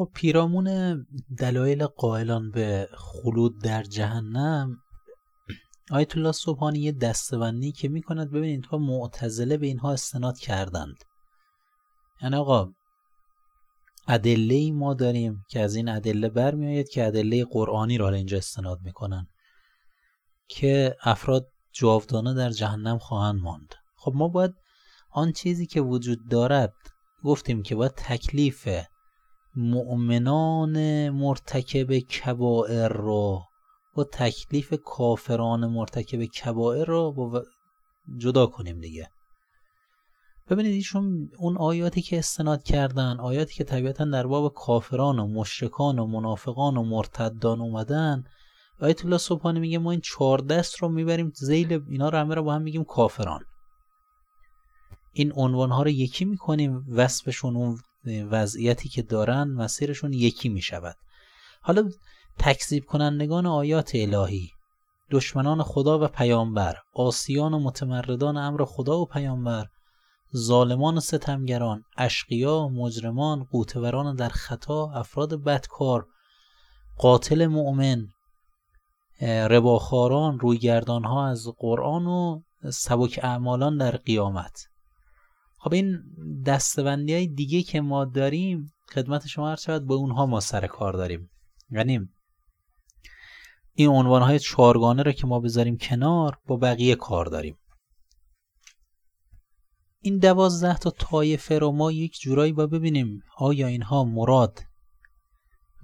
خب پیرامون دلایل قائلان به خلود در جهنم آیت الله صبحانی یه دستبندی که می‌کند ببینید ها معتزله به اینها استناد کردند. یعنی آقا ادله ما داریم که از این ادله برمیآید که ادله قرآنی را اینجا استناد می‌کنن که افراد جاودانه در جهنم خواهند ماند. خب ما باید آن چیزی که وجود دارد گفتیم که باید تکلیف مؤمنان مرتکب کبائر رو با تکلیف کافران مرتکب کبائر رو با جدا کنیم دیگه. ببینید ایشون اون آیاتی که استناد کردن آیاتی که طبیعتا در باب کافران و مشرکان و منافقان و مرتدان اومدن آیت الله صبحانی میگه ما این چهار دست رو می‌بریم زیل اینا رو همه رو با هم میگیم کافران. این عنوان ها رو یکی می‌کنیم وصفشون اون وضعیتی که دارن مسیرشون یکی می‌شود. حالا تکذیب کنندگان آیات الهی دشمنان خدا و پیامبر آسیان و متمردان امر خدا و پیامبر ظالمان و ستمگران اشقیا مجرمان قوتوران در خطا افراد بدکار قاتل مؤمن رباخاران رویگردان ها از قرآن و سبک اعمالان در قیامت. خب این دستبندی های دیگه که ما داریم خدمت شما هر شود با اونها ما سر کار داریم. یعنی این عنوان های چهارگانه رو که ما بذاریم کنار با بقیه کار داریم. این دوازده تا طایفه رو ما یک جورایی با ببینیم آیا اینها مراد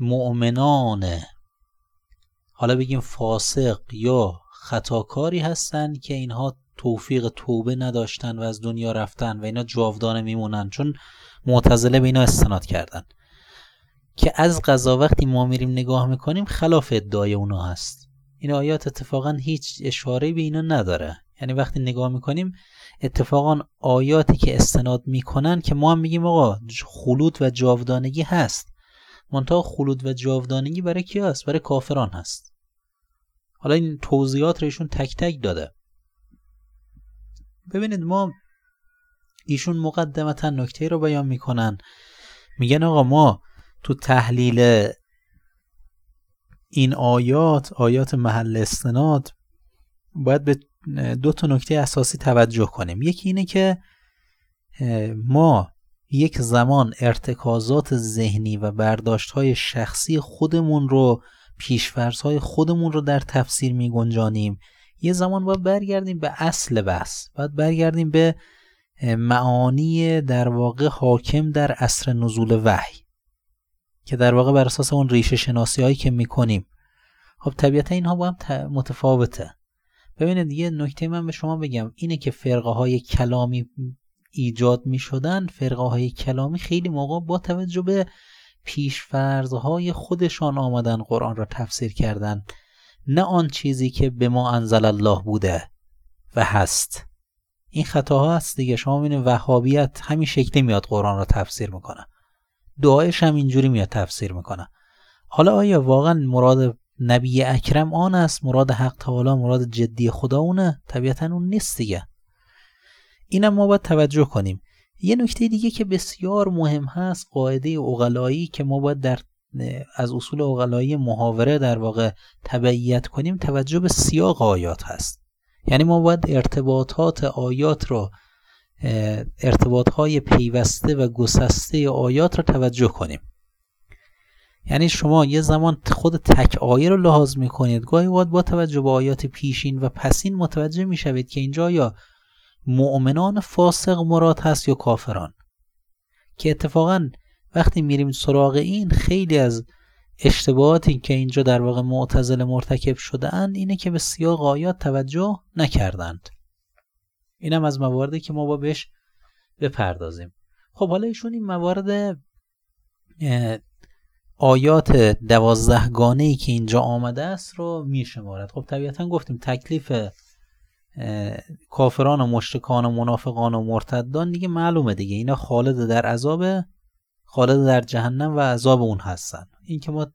مؤمنانه؟ حالا بگیم فاسق یا خطاکاری هستن که اینها توفیق توبه نداشتن و از دنیا رفتن و اینا جاودانه میمونن چون معتزله به اینا استناد کردن. که از قضا وقتی ما میریم نگاه می‌کنیم خلاف ادعای اونا هست. این آیات اتفاقا هیچ اشاره به اینا نداره. یعنی وقتی نگاه می‌کنیم اتفاقا آیاتی که استناد می‌کنن که ما هم میگیم آقا خلود و جاودانگی هست. منتها خلود و جاودانگی برای کی هست؟ برای کافران هست. حالا این توضیحات رو تک تک داده. ببینید ما ایشون مقدمتا نکته رو بیان می‌کنن. میگن آقا ما تو تحلیل این آیات آیات محل استناد باید به دو تا نکته اساسی توجه کنیم. یکی اینه که ما یک زمان ارتکازات ذهنی و برداشت های شخصی خودمون رو پیشفرس های خودمون رو در تفسیر می گنجانیم یه زمان باید برگردیم به اصل بحث. باید برگردیم به معانی در واقع حاکم در اصر نزول وحی. که در واقع بر اساس اون ریشه شناسی هایی که می‌کنیم. خب طبیعتا اینها با هم متفاوته. ببینید یه نکته من به شما بگم. اینه که فرقه های کلامی ایجاد می شدن فرقه های کلامی خیلی موقع با توجه به های خودشان آمدن قرآن را تفسیر کردن. نه آن چیزی که به ما انزل الله بوده و هست. این خطاها هست دیگه. شما ببینید وهابیت همین شکلی میاد قرآن را تفسیر می‌کنه. دعایش هم اینجوری میاد تفسیر می‌کنه. حالا آیا واقعا مراد نبی اکرم آن است؟ مراد حق تعالی مراد جدی خدا اونه؟ طبیعتا اون نیست دیگه. اینم ما باید توجه کنیم. یه نکته دیگه که بسیار مهم هست قاعده اغلایی که ما باید در از اصول اغلایی محاوره در واقع تبعیت کنیم توجه به سیاق آیات هست. یعنی ما باید ارتباطات آیات رو ارتباط های پیوسته و گسسته آیات رو توجه کنیم. یعنی شما یه زمان خود تک آیه رو لحاظ می‌کنید گاهی وقت با توجه به آیات پیشین و پسین متوجه می‌شوید که اینجا یا مؤمنان فاسق مراد هست یا کافران. که اتفاقا وقتی میریم سراغ این خیلی از اشتباهاتی که اینجا در واقع معتزل مرتکب شده اند اینه که به سیاق آیات توجه نکردند. اینم از مواردی که ما با بهش بپردازیم. خب حالا ایشون این موارد آیات دوازدهگانه ای که اینجا آمده است رو میشمارد. خب طبیعتا گفتیم تکلیف کافران و مشرکان و منافقان و مرتدان دیگه معلومه دیگه. اینا خالد در عذاب خالد در جهنم و عذاب اون هستن. این که ما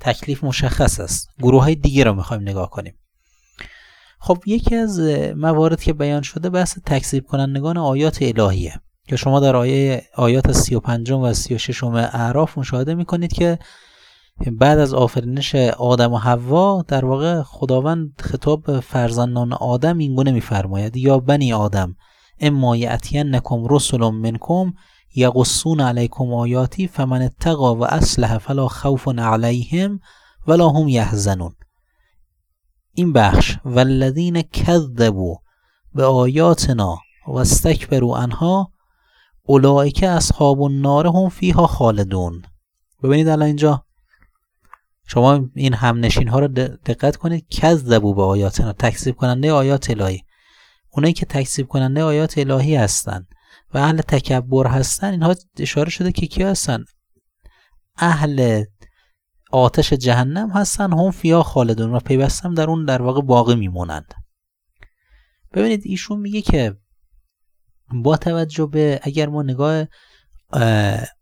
تکلیف مشخص است. گروه های دیگه رو می‌خوایم نگاه کنیم. خب یکی از موارد که بیان شده بحث تکذیب کنندگان آیات الهیه. که شما در آیه آیات 35 و 36 اعراف مشاهده می‌کنید که بعد از آفرینش آدم و حوا در واقع خداوند خطاب فرزندان آدم اینگونه میفرماید یا بنی آدم اما یأتینکم رسل منکم یقصون علیکم آیاتی فمن اتقا و اصلح فلا خوف علیهم ولا هم یحزنون. این بخش والذین کذبوا به آیاتنا و استکبروا عنها اولئک اصحاب النار هم فیها خالدون. ببینید الان اینجا. شما این همنشین ها رو دقت کنید. کذبوا به آیاتنا تکذیب کننده آیات الهی. اونایی که تکذیب کننده آیات الهی هستند و اهل تکبر هستن اینها اشاره شده که کی هستن؟ اهل آتش جهنم هستن هم فیا خالدون و پیوستم در اون در واقع باقی میمونند. ببینید ایشون میگه که با توجه به اگر ما نگاه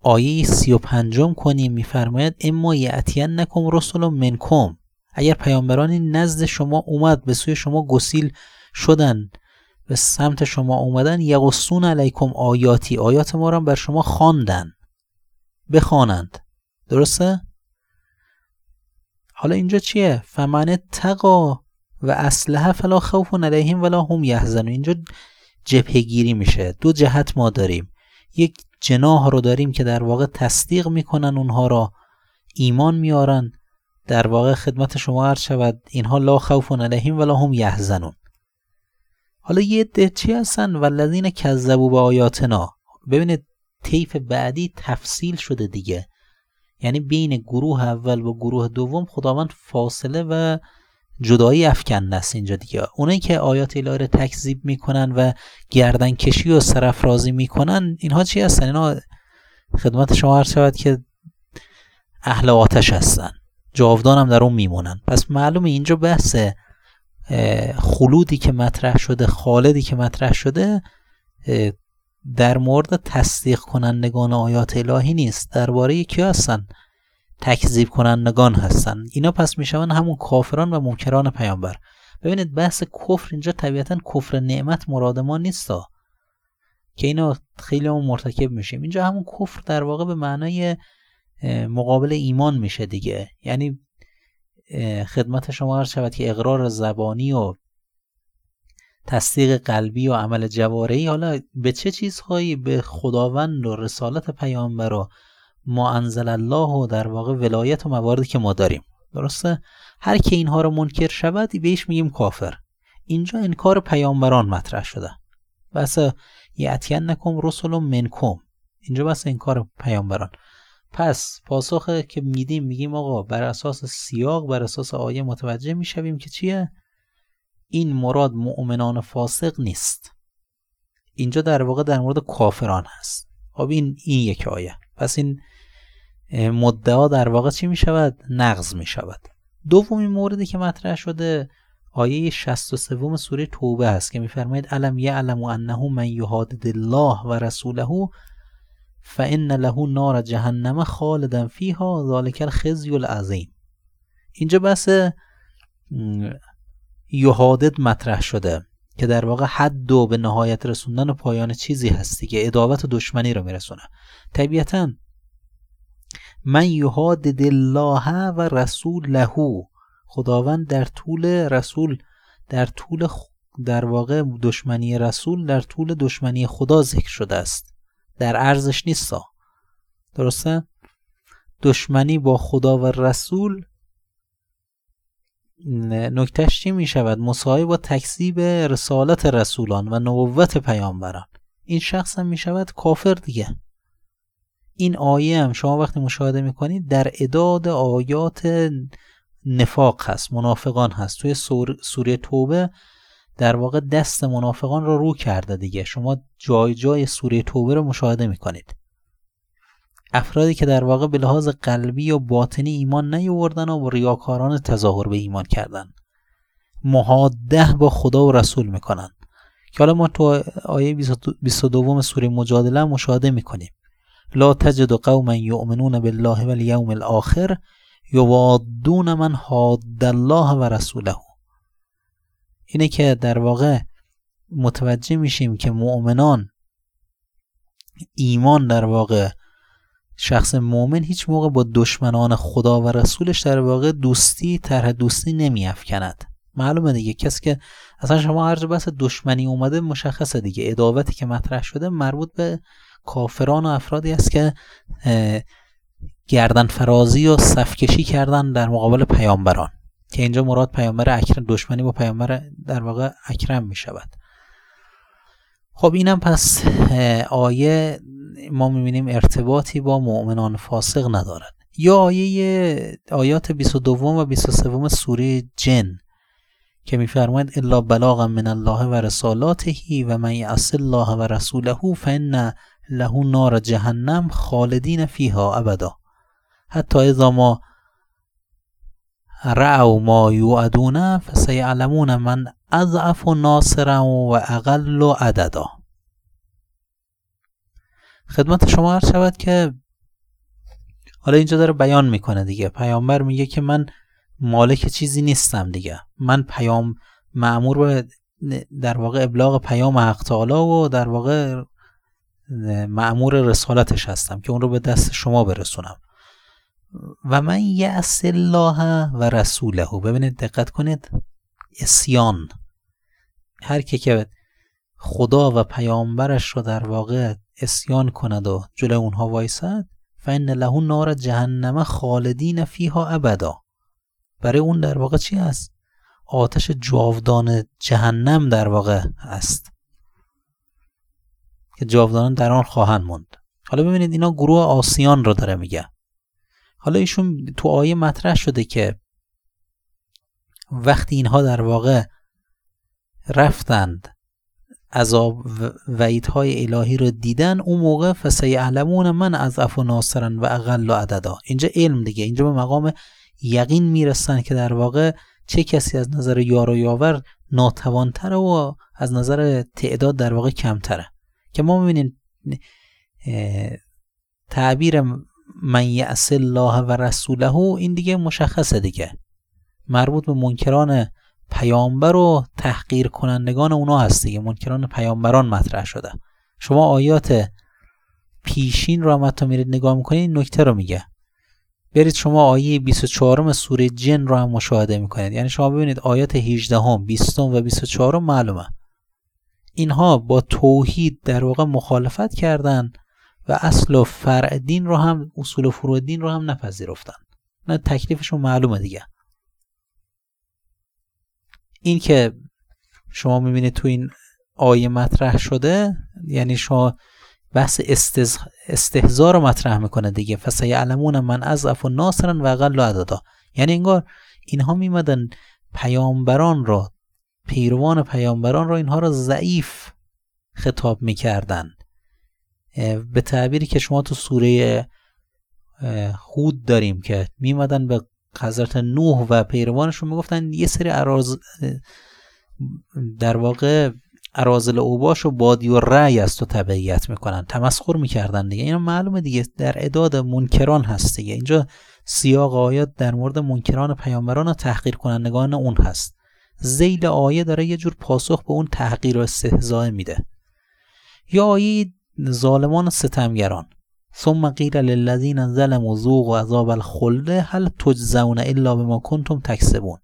آیه سی و پنجم کنیم میفرماید اما یعتین نکم رسول منکم. اگر پیامبرانی نزد شما اومد به سوی شما گسیل شدن به سمت شما اومدن یقصون علیکم آیاتی آیات ما را بر شما خواندن. بخوانند. درسته؟ حالا اینجا چیه؟ فمن تقا و اسلحه فلا خوف علیهم ولا هم یحزنون. اینجا جبهه گیری میشه. دو جهت ما داریم. یک جناح رو داریم که در واقع تصدیق می‌کنن اونها را ایمان میارن در واقع خدمت شما عرض شود اینها لا خوف علیهم ولا هم یحزنون. حالا یه ده چی هستن والذین کذبوا به آیاتنا؟ ببینید طیف بعدی تفصیل شده دیگه. یعنی بین گروه اول و گروه دوم خداوند فاصله و جدایی افکنده است اینجا دیگه. اونایی که آیات الهی رو تکذیب می‌کنن و گردن کشی و سرافرازی می‌کنن اینها چی هستن؟ اینا خدمت شما عرض شود که اهل آتش هستن. جاودان هم در اون میمونن. پس معلومه اینجا بحث خلودی که مطرح شده خالدی که مطرح شده در مورد تصدیق کنندگان آیات الهی نیست. درباره کی هستن. تکذیب کنندگان هستن. اینا پس میشون همون کافران و منکران پیامبر. ببینید بحث کفر اینجا طبیعتا کفر نعمت مراد ما نیستا که اینا خیلی هم مرتکب میشیم. اینجا همون کفر در واقع به معنای مقابل ایمان میشه دیگه. یعنی خدمت شما هر شود که اقرار زبانی و تصدیق قلبی و عمل جوارحی حالا به چه چیزهایی؟ به خداوند و رسالت پیامبر و ما انزل الله و در واقع ولایت و مواردی که ما داریم. درسته؟ هر که اینها رو منکر شود بهش میگیم کافر. اینجا انکار پیامبران مطرح شده. بس یعتین نکم رسول منکم. اینجا بس انکار پیامبران. پس پاسخ که میدیم میگیم آقا بر اساس سیاق بر اساس آیه متوجه می‌شویم که چیه؟ این مراد مؤمنان فاسق نیست. اینجا در واقع در مورد کافران هست. خب این این یک آیه. پس این مدعا در واقع چی می شود نقض می شود دومین موردی که مطرح شده آیه 63 سوره توبه است که میفرماید علم یعلم انه من یهادد الله و رسوله فان له نار جهنم خالدا فیها ذالک الخزی العظیم اینجا بس یهادد مطرح شده که در واقع حد و به نهایت رسوندن و پایان چیزی هستی که ادابت و دشمنی رو میرسونه. طبیعتا من یهادد الله و رسول لهو خداوند در طول رسول در طول در واقع دشمنی رسول در طول دشمنی خدا ذکر شده است. در ارزش نیستا. درسته؟ دشمنی با خدا و رسول نکتش چی می شود مساوی با تکذیب رسالت رسولان و نبوت پیامبران. این شخص هم می شود کافر دیگه. این آیه هم شما وقتی مشاهده می کنید در اداد آیات نفاق هست منافقان هست. توی سوره توبه در واقع دست منافقان را رو کرده دیگه. شما جای جای سوره توبه رو مشاهده می کنید افرادی که در واقع به لحاظ قلبی و باطنی ایمان نیاوردن و ریاکاران تظاهر به ایمان کردن. محاده با خدا و رسول می‌کنن. که حالا ما تو آیه 22 سوره مجادله مشاهده می‌کنیم. لا تجد قوما یؤمنون بالله والیوم الاخر یوادون من حاد الله و رسوله. اینه که در واقع متوجه میشیم که مؤمنان ایمان در واقع شخص مؤمن هیچ موقع با دشمنان خدا و رسولش در واقع دوستی طرح دوستی نمیافکند. معلومه دیگه کسی که اصلا شما هر بحث دشمنی اومده مشخصه دیگه. اداوتی که مطرح شده مربوط به کافران و افرادی است که گردن فرازی و صفکشی کردن در مقابل پیامبران. که اینجا مراد پیامبر اکرم دشمنی با پیامبر در واقع اکرم می شود خب اینم پس آیه ما می‌بینیم ارتباطی با مؤمنان فاسق ندارد. یا آیه آیات 22 و 23 سوره جن که میفرماید الا بلاغا من الله و رسالاته و من یعص الله و رسوله فان له نار جهنم خالدین فیها ابدا. حتی اذا ما رعو ما یوعدون فسیعلمون من اضعف ناصرا و اقل عددا. خدمت شما هر شود که حالا اینجا داره بیان می‌کنه دیگه. پیامبر میگه که من مالک چیزی نیستم دیگه. من پیام معمور به در واقع ابلاغ پیام حق تعالی و در واقع معمور رسالتش هستم که اون رو به دست شما برسونم. و من یعص الله و رسوله. ببینید دقت کنید. اسیان هر کی که خدا و پیامبرش رو در واقع اسیان کند و جلو اونها وایسد فان له نار جهنم خالدین فیها ابدا. برای اون در واقع چی است آتش جاودان جهنم در واقع است که جاودانان در آن خواهند موند. حالا ببینید اینا گروه آسیان رو داره میگه. حالا ایشون تو آیه مطرح شده که وقتی اینها در واقع رفتند عذاب وعیدهای الهی رو دیدن اون موقع علمون من از و ناصرن و اقل و عددا. اینجا علم دیگه. اینجا به مقام یقین می‌رسن که در واقع چه کسی از نظر یار و یاور ناتوانتره و از نظر تعداد در واقع کمتره. که ما می‌بینیم تعبیر من یعص الله و رسوله این دیگه مشخصه دیگه. مربوط به منکران پیامبر و تحقیر کنندگان اونا هست دیگه. منکران پیامبران مطرح شده. شما آیات پیشین رو هم میرید نگاه می‌کنید این نکته رو میگه. برید شما آیه 24 سوره جن رو هم مشاهده می‌کنید. یعنی شما ببینید آیات 18 هم 20 و 24 معلومه. اینها با توحید در واقع مخالفت کردند و اصل و فرع دین رو هم اصول و فروع دین رو هم نپذیرفتن. نه تکلیفشون معلومه دیگه. این که شما می‌بینید تو این آیه مطرح شده یعنی شما بحث استز... استهزار رو مطرح می‌کنه دیگه. علمون من از و ناصرن و اقل عددا. یعنی انگار اینها میمدن پیامبران رو پیروان پیامبران رو اینها رو ضعیف خطاب می‌کردن. به تعبیری که شما تو سوره خود داریم که میمدن به حضرت نوح و پیروانشون می‌گفتن یه سری عراض در واقع ارازل اوباش و بادی و رعی است و تبعیت می‌کنن. تمسخر می‌کردن دیگه. اینا معلومه دیگه. در اداد منکران هست دیگه. اینجا سیاق آیات در مورد منکران پیامبران و تحقیر کنندگان اون هست. زیل آیه داره یه جور پاسخ به اون تحقیر و استهزاء میده. یا آیه ظالمان و ستمگران. ثم قیل للذین ظلموا ذوقوا عذاب الخلد هل تجزون الا بما کنتم تکسبون.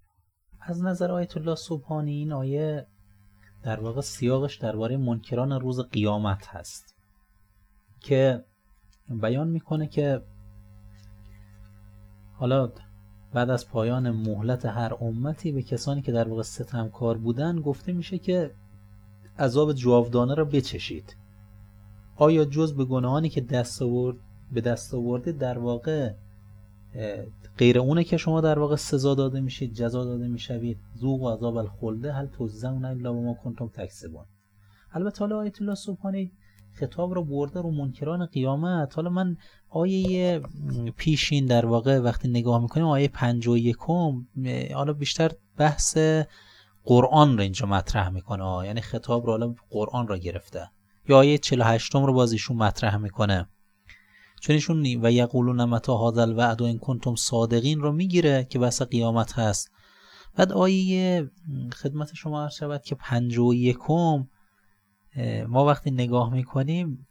از نظر آیت الله سبحانی این آیه در واقع سیاقش درباره منکران روز قیامت هست که بیان می‌کنه که حالا بعد از پایان مهلت هر امتی به کسانی که در واقع ستمکار بودن گفته میشه که عذاب جاودانه را بچشید. آیا جز به گناهانی که دست آورد به دست آورده در واقع غیر اونه که شما در واقع سزا داده میشید جزا داده می‌شوید؟ ذوق و عذاب الخلده هل توزعون الا بما کنتم تکسبون البته حالا آیت الله سبحانی خطاب رو برده رو منکران قیامت. حالا من آیه پیشین در واقع وقتی نگاه می‌کنیم آیه پنج و یکم حالا بیشتر بحث قرآن رو اینجا مطرح می‌کنه. یعنی خطاب رو حالا قرآن را گرفته. یا آیه 48 رو باز ایشون مطرح می‌کنه. چون ایشون و یقولون متا هذا الوعد ان کنتم صادقین رو می‌گیره که بحث قیامت هست. بعد آیه خدمت شما عرض شود که 51 ما وقتی نگاه می‌کنیم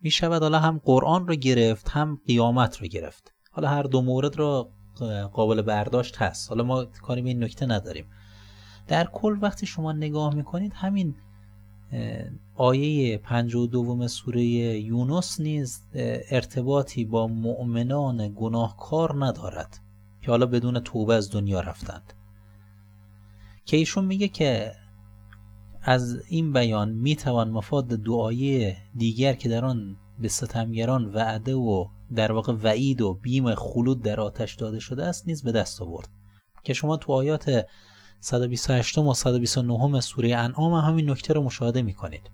می شود حالا هم قرآن رو گرفت هم قیامت رو گرفت. حالا هر دو مورد رو قابل برداشت هست. حالا ما کاری به این نکته نداریم. در کل وقتی شما نگاه می‌کنید همین آیه پنج و دوم سوره یونس نیز ارتباطی با مؤمنان گناهکار ندارد که حالا بدون توبه از دنیا رفتند. که ایشون میگه که از این بیان می‌توان مفاد دعایه دیگر که در آن به ستمگران وعده و در واقع وعید و بیم خلود در آتش داده شده است نیز به دست آورد. که شما تو آیات 128 و 129 سوره انعام همین نکته رو مشاهده می‌کنید.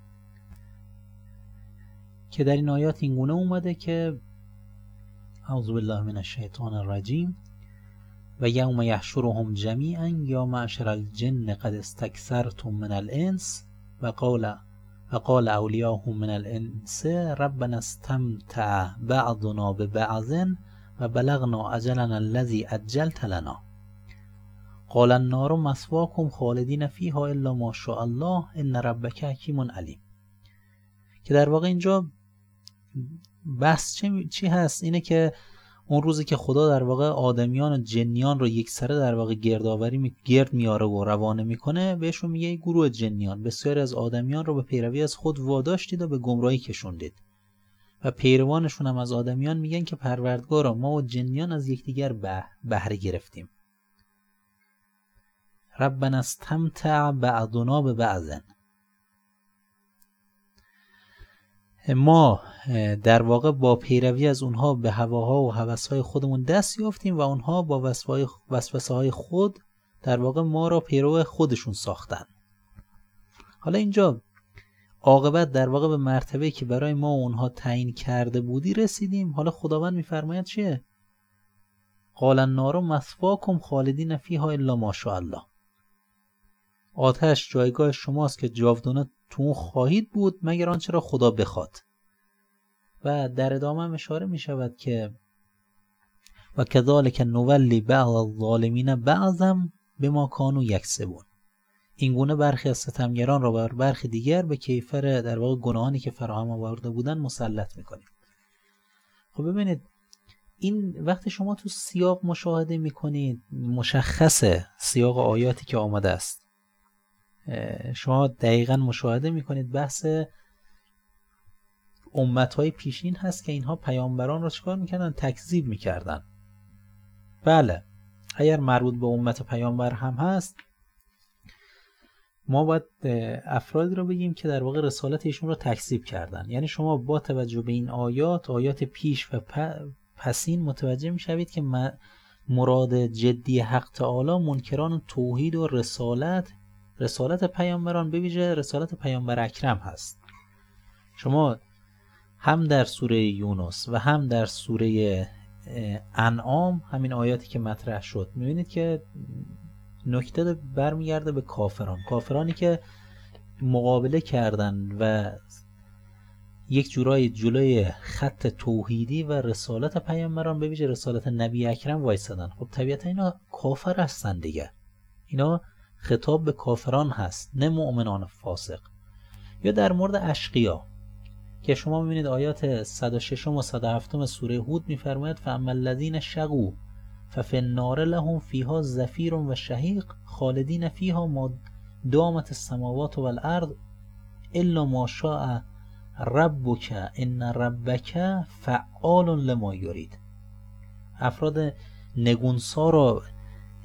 که در این آیات این گونه اومده که اعوذ بالله من الشیطان الرجیم و یوم یحشرهم جمیعا یا معشر الجن قد استکثرتم من الانس و قال و قال اولیاهم من الانس ربنا استمتع بعضنا ببعض و بلغنا اجلنا الذي اجلت لنا. قال النار مسواكم خالدین فیها الا ما شاء الله ان ربک حکیم علیم. که در واقع اینجا بحث چی هست؟ اینه که اون روزی که خدا در واقع آدمیان و جنیان رو یک سره در واقع گردآوری می... گرد میاره و روانه می‌کنه بهشون میگه گروه جنیان بسیاری از آدمیان رو به پیروی از خود واداشتید و به گمراهی کشوندید. و پیروانشون هم از آدمیان میگن که پروردگارا ما و جنیان از یکدیگر بهره گرفتیم. ربنا استمتع بعضنا. به بعضن ما در واقع با پیروی از اونها به هواها و هوسهای خودمون دست یافتیم و اونها با وسوسه های خود در واقع ما را پیرو خودشون ساختن. حالا اینجا عاقبت در واقع به مرتبه که برای ما اونها تعیین کرده بودی رسیدیم. حالا خداوند میفرماید چیه؟ قال النار مثواکم خالدین فیها الا ماشاءالله آتش جایگاه شماست که جاودانه تو اون خواهید بود مگر آنچه را خدا بخواد. و در ادامه هم اشاره می شود که و کذالک نولی بعض الظالمین بعضم به ما کانو یکسبون. این گونه برخی از ستمگران را بر برخی دیگر به کیفر در واقع گناهانی که فراهم آورده بودن مسلط می‌کنیم خب ببینید این وقتی شما تو سیاق مشاهده می‌کنید مشخصه سیاق آیاتی که آمده است. شما دقیقا مشاهده می‌کنید بحث امت های پیشین هست که اینها پیامبران را چکار می‌کردن؟ تکذیب می‌کردن. بله اگر مربوط به امت پیامبر هم هست ما باید افرادی رو بگیم که در واقع رسالت ایشون رو تکذیب کردن. یعنی شما با توجه به این آیات آیات پیش و پسین متوجه می‌شوید که مراد جدی حق تعالی منکران توحید و رسالت رسالت پیامبران ویژه رسالت پیامبر اکرم هست. شما هم در سوره یونس و هم در سوره انعام همین آیاتی که مطرح شد می‌بینید که نکته برمیگرده به کافران. کافرانی که مقابله کردن و یک جورای جلوی خط توحیدی و رسالت پیامبران به ویژه رسالت نبی اکرم وایسادن خب طبیعتا اینا کافر هستن دیگه. اینا خطاب به کافران هست نه مؤمنان فاسق. یا در مورد اشقیا که شما می‌بینید آیات 106 و 107 سوره هود میفرماید فاما الذین شقوا ففي النار لهم فیها زفیر و شهیق خالدین فیها ما دامت السماوات والارض الا ما شاء ربک ان ربک فعال لما یرید افراد نگونسار و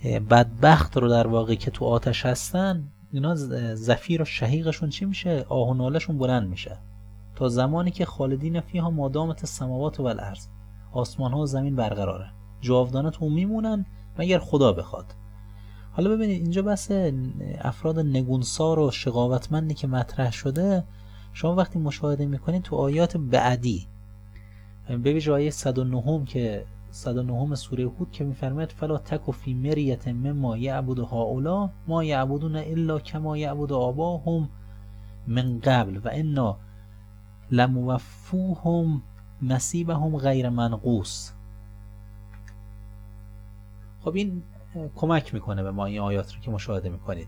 بدبخت رو در واقع که تو آتش هستن اینا زفیر و شهیقشون چی میشه؟ آهنالشون بلند میشه. تا زمانی که خالدین فیها مادامت سماوات و الارض آسمان ها و زمین برقراره. جاودانه تو میمونن مگر خدا بخواد. حالا ببینید اینجا بس افراد نگونسار و شقاوتمندی که مطرح شده شما وقتی مشاهده می‌کنید تو آیات بعدی ببینید آیه 109 که 109 سوره هود که میفرماید فلا تکو فی مریت مما یعبد هؤلاء ما یعبدون الا کما یعبد آباهم من قبل و انا لموفوهم نصیبهم غیر منقوص. خب این کمک می‌کنه به ما این آیات رو که مشاهده می‌کنید.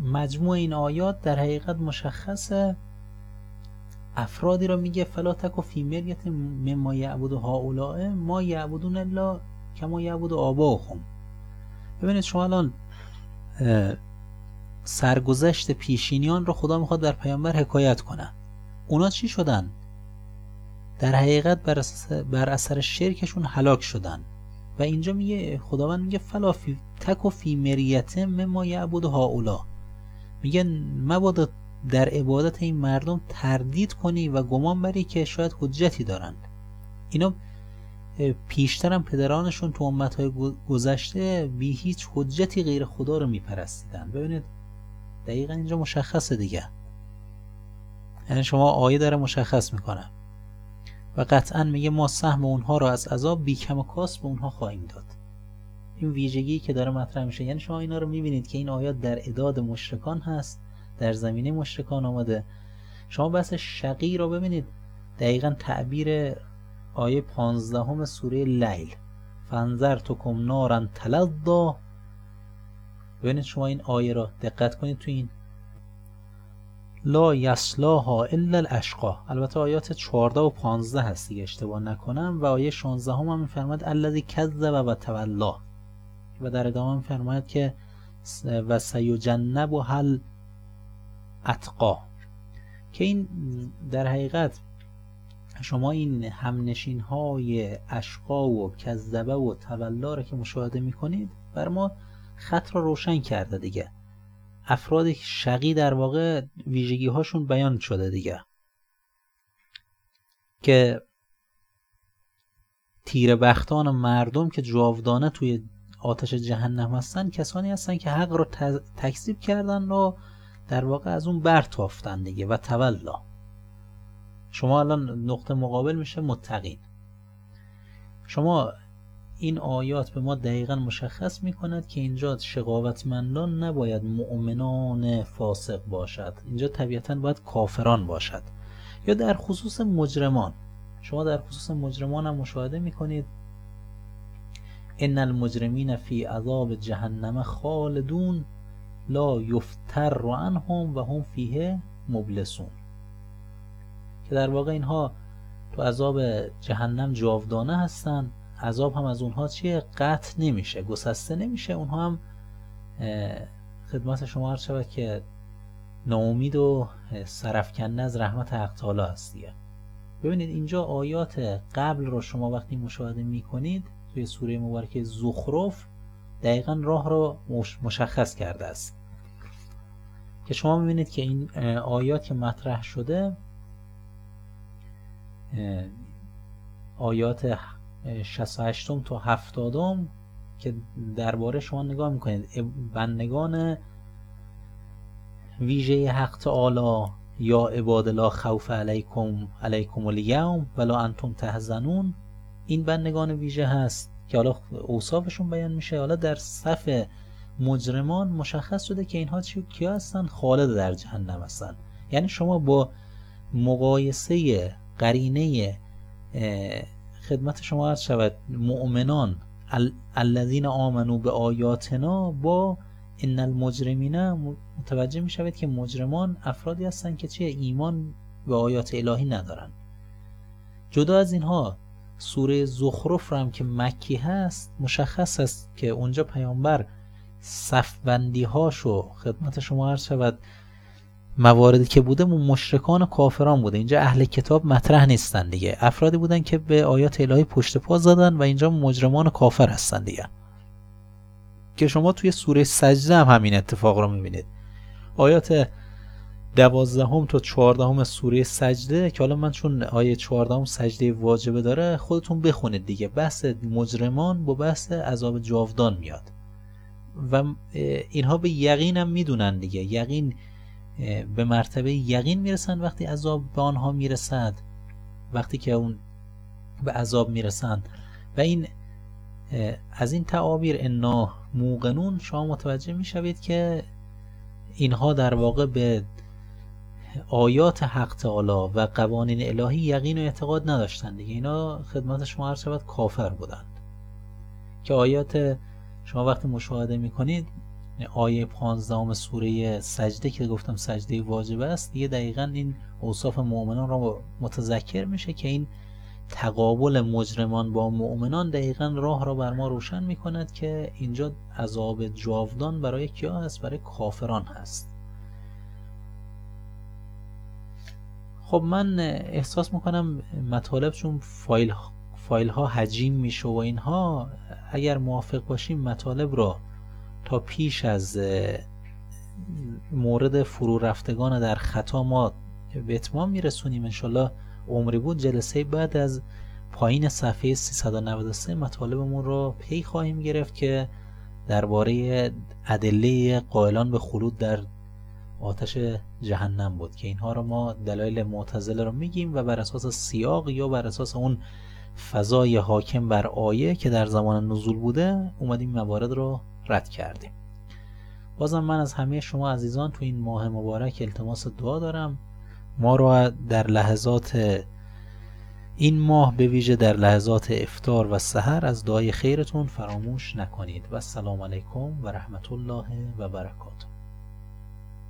مجموع این آیات در حقیقت مشخصه افرادی را میگه فلا تک و فی مریت مما یعبد هؤلاء ما یعبدون الا کما یعبد آباهم ببینید شما الان سرگذشت پیشینیان رو خدا می‌خواد در پیامبر حکایت کنه. اونا چی شدن؟ در حقیقت بر, بر اثر شرکشون هلاک شدن. و اینجا میگه خداوند میگه فلا فی تک و فی مریت مما یعبد هاولا میگه مبادا در عبادت این مردم تردید کنی و گمان بری که شاید حجتی دارند. اینا پیشترم پدرانشون تو امتهای گذشته بی هیچ حجتی غیر خدا رو میپرستیدن ببینید دقیقا اینجا مشخصه دیگه. یعنی شما آیه داره مشخص می‌کنه. و قطعا میگه ما سهم اونها رو از عذاب بی کم و کاس به اونها خواهیم داد. این ویژگی که داره مطرح میشه. یعنی شما اینا رو می‌بینید که این آیات در اداد مشرکان هست. در زمینه مشرکان آمده شما بحث شقی رو ببینید. دقیقا تعبیر آیه پانزدهم سوره لیل. فنظر کم نارن تلظا ببینید شما این آیه را دقت کنید تو این. لا یسلاها الا الاشقا. البته آیات 14 و 15 هست دیگه اشتباه نکنم. و آیه 16 هم هم میفرماید الذی کذب و تولا و در ادامه میفرماید که و سیجنب و هل اتقا. که این در حقیقت شما این همنشین های اشقا و کذبه و تولا رو که مشاهده می‌کنید بر ما خط را روشن کرده دیگه. افراد شقی در واقع ویژگی هاشون بیان شده دیگه. که تیر بختان مردم که جاودانه توی آتش جهنم هستن کسانی هستن که حق رو تکذیب کردن و در واقع از اون برتافتن دیگه و تولا. شما الان نقطه مقابل میشه متقین. شما این آیات به ما دقیقا مشخص می کند که اینجا شقاوتمندان نباید مؤمنان فاسق باشد. اینجا طبیعتا باید کافران باشد. یا در خصوص مجرمان. شما در خصوص مجرمان هم مشاهده می کنید ان المجرمین فی عذاب جهنم خالدون لا یفتر عنهم و هم فیه مبلسون. که در واقع اینها تو عذاب جهنم جاودانه هستند عذاب هم از اونها چیه؟ قطع نمیشه گسسته نمیشه. اونها هم خدمت شما هر شود که ناامید و سرفکنده از رحمت حق تعالی هست ببینید اینجا آیات قبل رو شما وقتی مشاهده می‌کنید توی سوره مبارکه زخرف دقیقا راه رو مشخص کرده است. که شما می‌بینید که این آیات که مطرح شده آیات 68 تا 70 که درباره شما نگاه می‌کنید. بندگان ویژه حق تعالی یا عباد الله خوف علیکم علیکم الیوم ولا انتم تحزنون این بندگان ویژه هست که حالا اوصافشون بیان میشه. حالا در صف مجرمان مشخص شده که اینها چی کیا هستن؟ خالد در جهنم هستن. یعنی شما با مقایسه قرینه خدمت شما عرض شود مؤمنان الذین آمنو به آیاتنا با ان المجرمین متوجه می شود که مجرمان افرادی هستند که چه ایمان به آیات الهی ندارن. جدا از اینها سوره زخرف هم که مکی هست مشخص است که اونجا پیامبر صفبندی هاشو خدمت شما عرض شود مواردی که بوده مشرکان و کافران بوده. اینجا اهل کتاب مطرح نیستن دیگه. افرادی بودن که به آیات الهی پشت پا زدن و اینجا مجرمان و کافر هستن دیگه. که شما توی سوره سجده هم همین اتفاق رو می‌بینید. آیات دوازدهم تا چهاردهم سوره سجده که حالا من چون آیه چهاردهم سجده واجبه داره خودتون بخونید دیگه. بحث مجرمان با بحث عذاب جاودان میاد. و اینها به یقین هم می‌دونن دیگه. یقین به مرتبه یقین می‌رسن وقتی عذاب به آنها می‌رسد. وقتی که اون به عذاب می‌رسند. و این از این تعابیر انا موقنون شما متوجه می‌شوید که اینها در واقع به آیات حق تعالی و قوانین الهی یقین و اعتقاد نداشتند دیگه. اینا خدمت شما هر شود کافر بودند. که آیات شما وقتی مشاهده می‌کنید آیه پانزدهم سوره سجده که گفتم سجده واجب است دیگه دقیقا این اوصاف مؤمنان را متذکر میشه که این تقابل مجرمان با مؤمنان دقیقا راه را بر ما روشن می‌کند که اینجا عذاب جاودان برای کیا هست؟ برای کافران هست. خب من احساس می‌کنم مطالب چون فایل, فایل ها حجیم میشه و اینها اگر موافق باشیم مطالب را تا پیش از مورد فرو رفتگان در خطا ما به اتمام میرسونیم انشالله عمری بود جلسه بعد از پایین صفحه 393 مطالبمون را پی خواهیم گرفت که درباره ادله قائلان به خلود در آتش جهنم بود که اینها رو ما دلایل معتزله رو میگیم و بر اساس سیاق یا بر اساس اون فضای حاکم بر آیه که در زمان نزول بوده اومدیم موارد رو رد کردیم. بازم من از همه شما عزیزان تو این ماه مبارک التماس دعا دارم. ما رو در لحظات این ماه به ویژه در لحظات افتار و سحر از دعای خیرتون فراموش نکنید. و السلام علیکم و رحمت الله و برکاته.